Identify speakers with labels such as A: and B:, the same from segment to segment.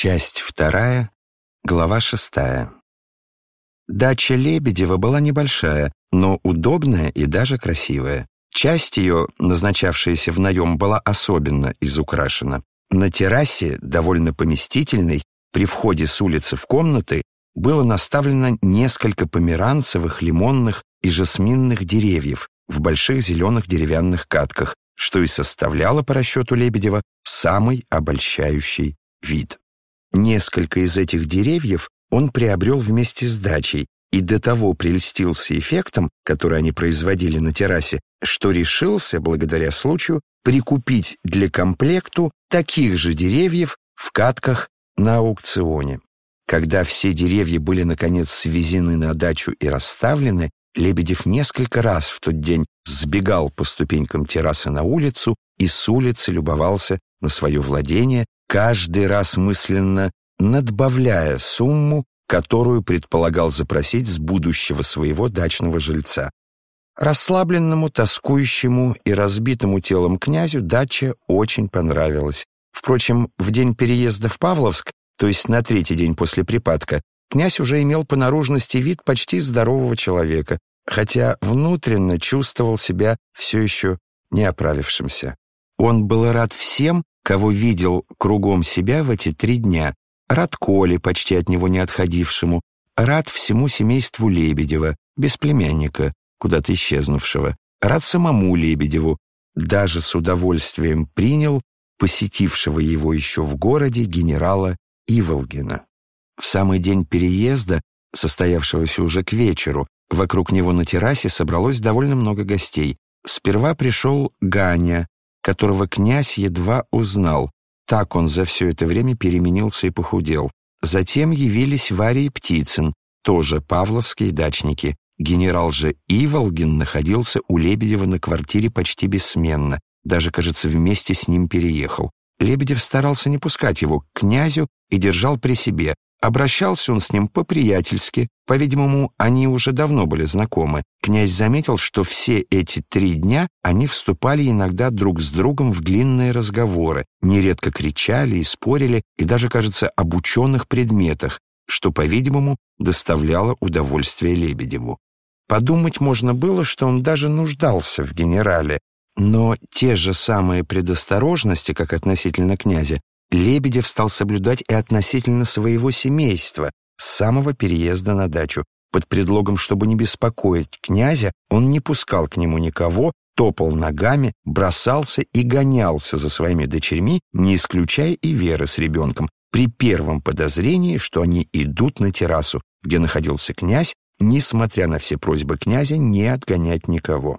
A: Часть вторая, глава шестая. Дача Лебедева была небольшая, но удобная и даже красивая. Часть ее, назначавшаяся в наем, была особенно изукрашена. На террасе, довольно поместительной, при входе с улицы в комнаты, было наставлено несколько померанцевых, лимонных и жасминных деревьев в больших зеленых деревянных катках, что и составляло по расчету Лебедева самый обольщающий вид. Несколько из этих деревьев он приобрел вместе с дачей и до того прельстился эффектом, который они производили на террасе, что решился, благодаря случаю, прикупить для комплекту таких же деревьев в катках на аукционе. Когда все деревья были, наконец, свезены на дачу и расставлены, Лебедев несколько раз в тот день сбегал по ступенькам террасы на улицу и с улицы любовался на свое владение, каждый раз мысленно надбавляя сумму, которую предполагал запросить с будущего своего дачного жильца. Расслабленному, тоскующему и разбитому телом князю дача очень понравилась. Впрочем, в день переезда в Павловск, то есть на третий день после припадка, князь уже имел по наружности вид почти здорового человека, хотя внутренно чувствовал себя все еще не оправившимся. Он был рад всем, кого видел кругом себя в эти три дня, рад Коле, почти от него не отходившему, рад всему семейству Лебедева, без племянника, куда-то исчезнувшего, рад самому Лебедеву, даже с удовольствием принял посетившего его еще в городе генерала Иволгина. В самый день переезда, состоявшегося уже к вечеру, вокруг него на террасе собралось довольно много гостей. Сперва пришел Ганя, которого князь едва узнал. Так он за все это время переменился и похудел. Затем явились Варя и Птицын, тоже павловские дачники. Генерал же Иволгин находился у Лебедева на квартире почти бессменно, даже, кажется, вместе с ним переехал. Лебедев старался не пускать его к князю и держал при себе, Обращался он с ним по-приятельски, по-видимому, они уже давно были знакомы. Князь заметил, что все эти три дня они вступали иногда друг с другом в длинные разговоры, нередко кричали и спорили, и даже, кажется, об ученых предметах, что, по-видимому, доставляло удовольствие Лебедеву. Подумать можно было, что он даже нуждался в генерале, но те же самые предосторожности, как относительно князя, Лебедев стал соблюдать и относительно своего семейства с самого переезда на дачу. Под предлогом, чтобы не беспокоить князя, он не пускал к нему никого, топал ногами, бросался и гонялся за своими дочерьми, не исключая и Веры с ребенком, при первом подозрении, что они идут на террасу, где находился князь, несмотря на все просьбы князя не отгонять никого.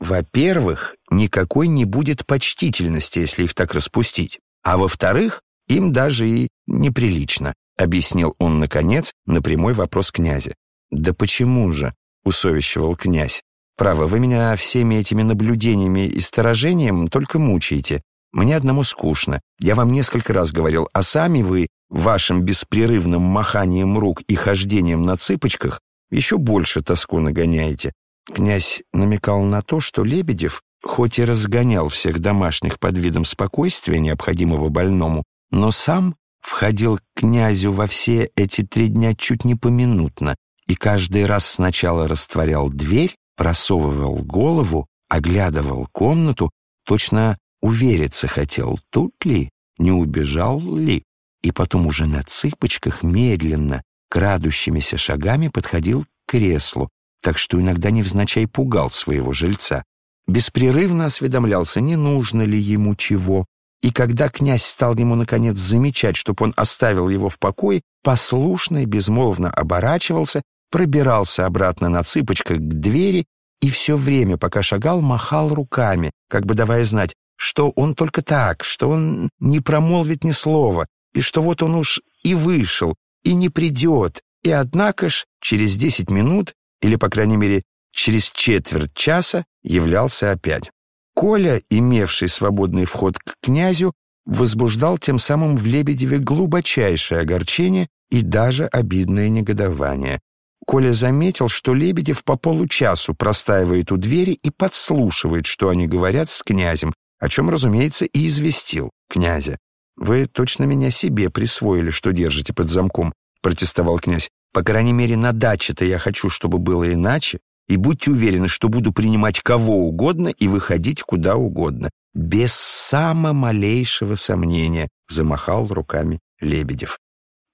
A: Во-первых, никакой не будет почтительности, если их так распустить. А во-вторых, им даже и неприлично, объяснил он, наконец, на прямой вопрос князя. «Да почему же?» — усовещивал князь. «Право, вы меня всеми этими наблюдениями и сторожением только мучаете. Мне одному скучно. Я вам несколько раз говорил, а сами вы вашим беспрерывным маханием рук и хождением на цыпочках еще больше тоску нагоняете». Князь намекал на то, что Лебедев хоть и разгонял всех домашних под видом спокойствия, необходимого больному, но сам входил к князю во все эти три дня чуть не поминутно и каждый раз сначала растворял дверь, просовывал голову, оглядывал комнату, точно увериться хотел, тут ли, не убежал ли, и потом уже на цыпочках медленно, крадущимися шагами подходил к креслу, так что иногда невзначай пугал своего жильца беспрерывно осведомлялся, не нужно ли ему чего, и когда князь стал ему, наконец, замечать, чтобы он оставил его в покое, послушно и безмолвно оборачивался, пробирался обратно на цыпочках к двери и все время, пока шагал, махал руками, как бы давая знать, что он только так, что он не промолвит ни слова, и что вот он уж и вышел, и не придет, и однако ж через десять минут, или, по крайней мере, через четверть часа являлся опять. Коля, имевший свободный вход к князю, возбуждал тем самым в Лебедеве глубочайшее огорчение и даже обидное негодование. Коля заметил, что Лебедев по получасу простаивает у двери и подслушивает, что они говорят с князем, о чем, разумеется, и известил князя. Вы точно меня себе присвоили, что держите под замком, протестовал князь. По крайней мере, на даче-то я хочу, чтобы было иначе. И будьте уверены, что буду принимать кого угодно и выходить куда угодно. Без самого малейшего сомнения, замахал руками Лебедев.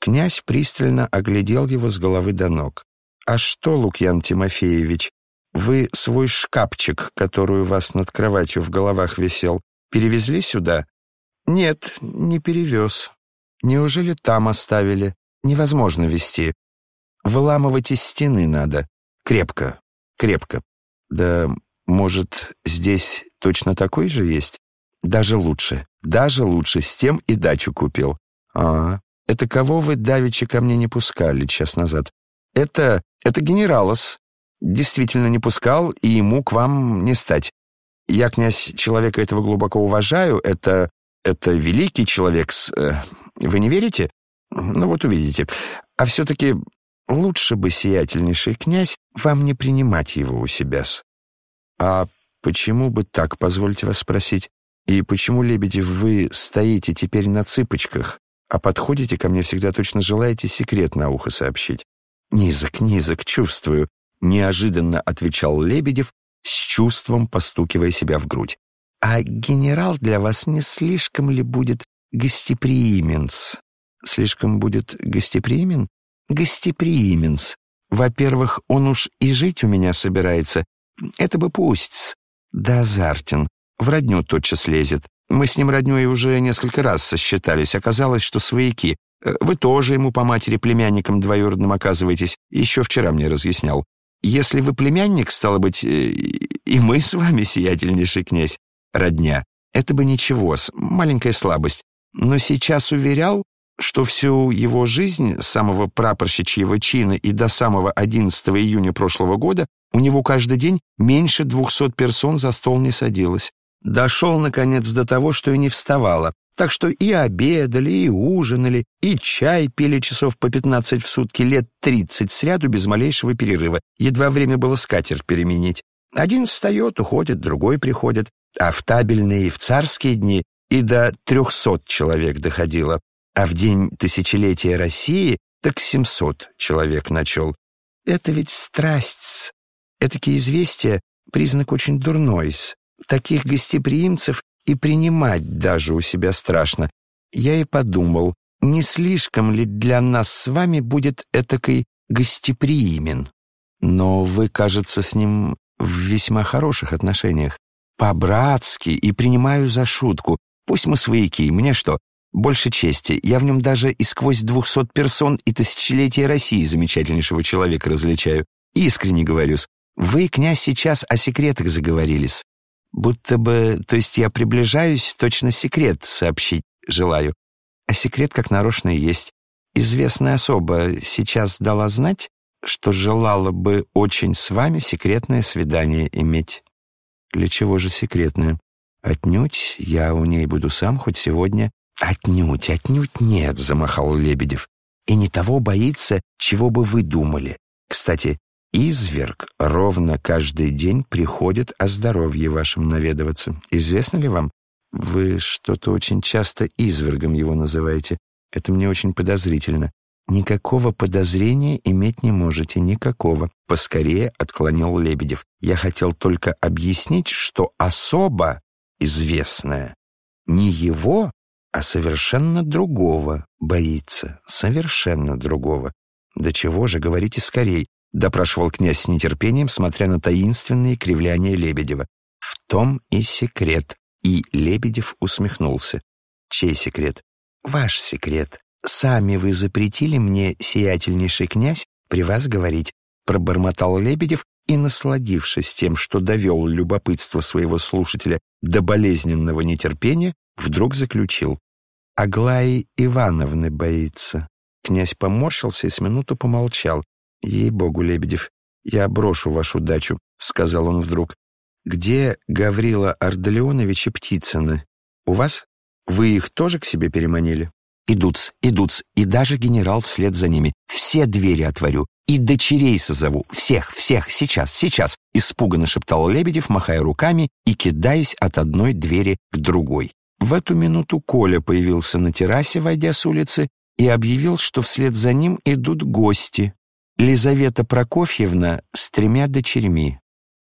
A: Князь пристально оглядел его с головы до ног. «А что, Лукьян Тимофеевич, вы свой шкафчик, который у вас над кроватью в головах висел, перевезли сюда?» «Нет, не перевез. Неужели там оставили? Невозможно вести. Выламывать из стены надо. Крепко, крепко. Да, может, здесь точно такой же есть? Даже лучше, даже лучше, с тем и дачу купил. А, это кого вы давеча ко мне не пускали час назад? Это, это генералос. Действительно не пускал, и ему к вам не стать. Я, князь, человека этого глубоко уважаю. Это, это великий человек с... Э, вы не верите? Ну вот увидите. А все-таки лучше бы, сиятельнейший князь, вам не принимать его у себя -с. А почему бы так, позвольте вас спросить? И почему, Лебедев, вы стоите теперь на цыпочках, а подходите ко мне всегда точно желаете секрет на ухо сообщить? Низок, низок, чувствую, неожиданно отвечал Лебедев, с чувством постукивая себя в грудь. А генерал для вас не слишком ли будет гостеприименс? Слишком будет гостеприимен? Гостеприименс. Во-первых, он уж и жить у меня собирается. Это бы пусть. Да азартен. В родню тотчас лезет. Мы с ним роднёй уже несколько раз сосчитались. Оказалось, что свояки. Э, вы тоже ему по матери племянником двоюродным оказываетесь. Еще вчера мне разъяснял. Если вы племянник, стало быть, э, и мы с вами, сиятельнейший князь, родня. Это бы ничего, маленькая слабость. Но сейчас уверял, что всю его жизнь с самого прапорщичьего чина и до самого 11 июня прошлого года у него каждый день меньше 200 персон за стол не садилось. Дошел, наконец, до того, что и не вставала. Так что и обедали, и ужинали, и чай пили часов по 15 в сутки лет 30 сряду без малейшего перерыва. Едва время было скатерть переменить. Один встает, уходит, другой приходит. А в табельные и в царские дни и до 300 человек доходило. А в день тысячелетия России так 700 человек начал. Это ведь страсть. Этакие известия — признак очень дурной. Таких гостеприимцев и принимать даже у себя страшно. Я и подумал, не слишком ли для нас с вами будет этакой гостеприимен? Но вы, кажется, с ним в весьма хороших отношениях. По-братски и принимаю за шутку. Пусть мы свояки, мне что, больше чести. Я в нем даже и сквозь двухсот персон и тысячелетия России замечательнейшего человека различаю. Искренне говорю-с. Вы, князь, сейчас о секретах заговорились. Будто бы, то есть я приближаюсь, точно секрет сообщить желаю. А секрет как нарочно есть. Известная особа сейчас дала знать, что желала бы очень с вами секретное свидание иметь. Для чего же секретное? Отнюдь я у ней буду сам хоть сегодня. Отнюдь, отнюдь нет, замахал Лебедев. И не того боится, чего бы вы думали. Кстати, изверг ровно каждый день приходит о здоровье вашем наведываться. Известно ли вам? Вы что-то очень часто извергом его называете. Это мне очень подозрительно. Никакого подозрения иметь не можете, никакого. Поскорее отклонил Лебедев. Я хотел только объяснить, что особо известная не его, а совершенно другого боится. Совершенно другого. Да чего же, говорите скорей допрашивал князь с нетерпением, смотря на таинственные кривляния Лебедева. В том и секрет. И Лебедев усмехнулся. Чей секрет? Ваш секрет. Сами вы запретили мне, сиятельнейший князь, при вас говорить, пробормотал Лебедев и, насладившись тем, что довел любопытство своего слушателя до болезненного нетерпения, вдруг заключил. Аглаи Ивановны боится. Князь поморщился и с минуту помолчал. «Ей-богу, Лебедев, я брошу вашу дачу», — сказал он вдруг. «Где Гаврила Ардалионович и Птицыны? У вас? Вы их тоже к себе переманили?» «Идут-с, идут и даже генерал вслед за ними. Все двери отворю, и дочерей созову. Всех, всех, сейчас, сейчас!» Испуганно шептал Лебедев, махая руками и кидаясь от одной двери к другой. В эту минуту Коля появился на террасе, войдя с улицы, и объявил, что вслед за ним идут гости. Лизавета Прокофьевна с тремя дочерьми.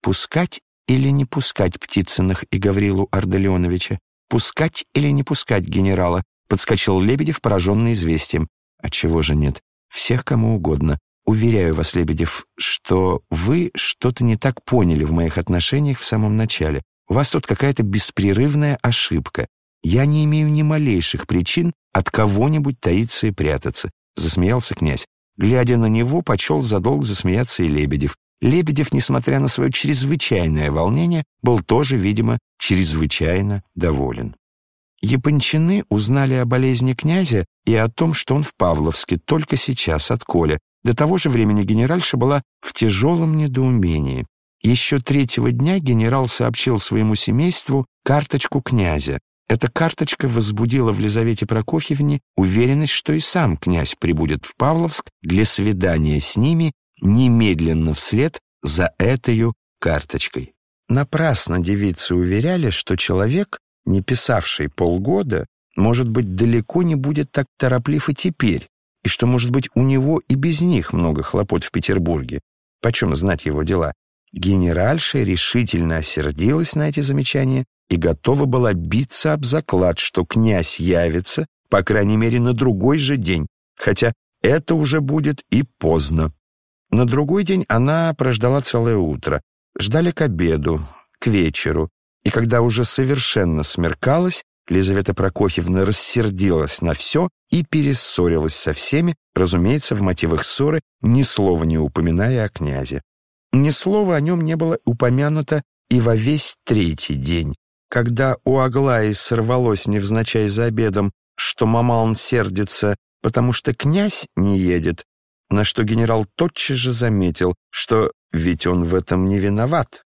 A: Пускать или не пускать Птицыных и Гаврилу Арделеоновича? Пускать или не пускать генерала? Подскочил Лебедев, пораженный известием. А чего же нет? Всех кому угодно. Уверяю вас, Лебедев, что вы что-то не так поняли в моих отношениях в самом начале. У вас тут какая-то беспрерывная ошибка. Я не имею ни малейших причин от кого-нибудь таиться и прятаться», — засмеялся князь. Глядя на него, почел задолг засмеяться и Лебедев. Лебедев, несмотря на свое чрезвычайное волнение, был тоже, видимо, чрезвычайно доволен. Япончины узнали о болезни князя и о том, что он в Павловске только сейчас от Коля. До того же времени генеральша была в тяжелом недоумении. Еще третьего дня генерал сообщил своему семейству карточку князя. Эта карточка возбудила в Лизавете Прокофьевне уверенность, что и сам князь прибудет в Павловск для свидания с ними немедленно вслед за этой карточкой. Напрасно девицы уверяли, что человек, не писавший полгода, может быть, далеко не будет так тороплив и теперь, и что, может быть, у него и без них много хлопот в Петербурге. Почем знать его дела? Генеральша решительно осердилась на эти замечания и готова была биться об заклад, что князь явится, по крайней мере, на другой же день, хотя это уже будет и поздно. На другой день она прождала целое утро. Ждали к обеду, к вечеру, и когда уже совершенно смеркалось, Лизавета Прокофьевна рассердилась на все и перессорилась со всеми, разумеется, в мотивах ссоры, ни слова не упоминая о князе. Ни слова о нем не было упомянуто и во весь третий день. Когда у Аглаи сорвалось невзначай за обедом, что Мамалн сердится, потому что князь не едет, на что генерал тотчас же заметил, что ведь он в этом не виноват.